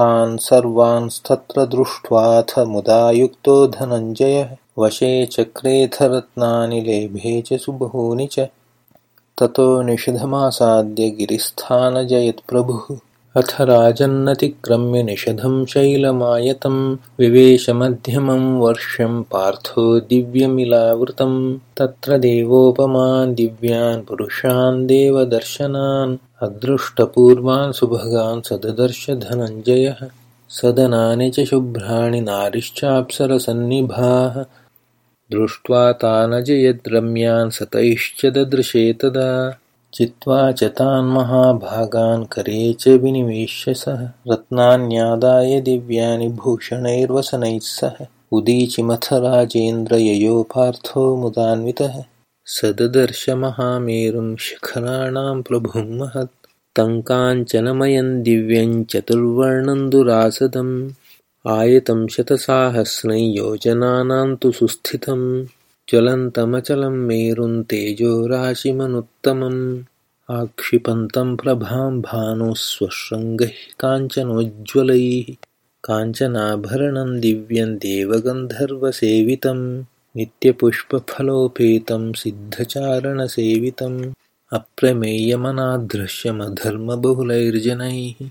तान् सर्वांस्तत्र दृष्ट्वाथ मुदा युक्तो धनञ्जयः। वशे चक्रेऽथ रत्नानि लेभे च सुबहूनि च। ततो निषधमासाद्य गिरिस्थानजयत्प्रभुः अथ राजन्नतिक्रम्य निषधं शैलमायतं विवेशमध्यमं वर्ष्यं पार्थो दिव्यमिलावृतं तत्र देवोपमान् दिव्यान् पुरुषान् देवदर्शनान् अदृष्टपूर्वान् सुभगान् सददर्श धनञ्जयः। सदनानि च शुभ्राणि नारिश्चाप्सरसन्निभाः। दृष्ट्वा तानजयद्रम्यान् सतैश्च ददृशे तदा चित्वा च तान् महाभागान् करे च विनिवेश्य सः। रत्नान्यादाय दिव्यानि भूषणैर्वसनैः सह। उदीचिमथ राजेन्द्रययो पार्थो मुदान्वितः। सददर्श महामेरुं शिखराणां प्रभुं महत्। तङ्काञ्चनमयं दिव्यं चतुर्वर्णं दुरासदम् आयतं शतसाहस्रै योजनानां तु सुस्थितम्। ज्वलन्तमचलं मेरुं तेजोराशिमनुत्तमम् आक्षिपन्तं प्रभां भानुः स्वशृङ्गैः काञ्चनोज्ज्वलैः काञ्चनाभरणं दिव्यं देवगन्धर्वसेवितं नित्यपुष्पफलोपेतं सिद्धचारणसेवितम् अप्रमेयमनादृश्यमधर्मबहुलैर्जनैः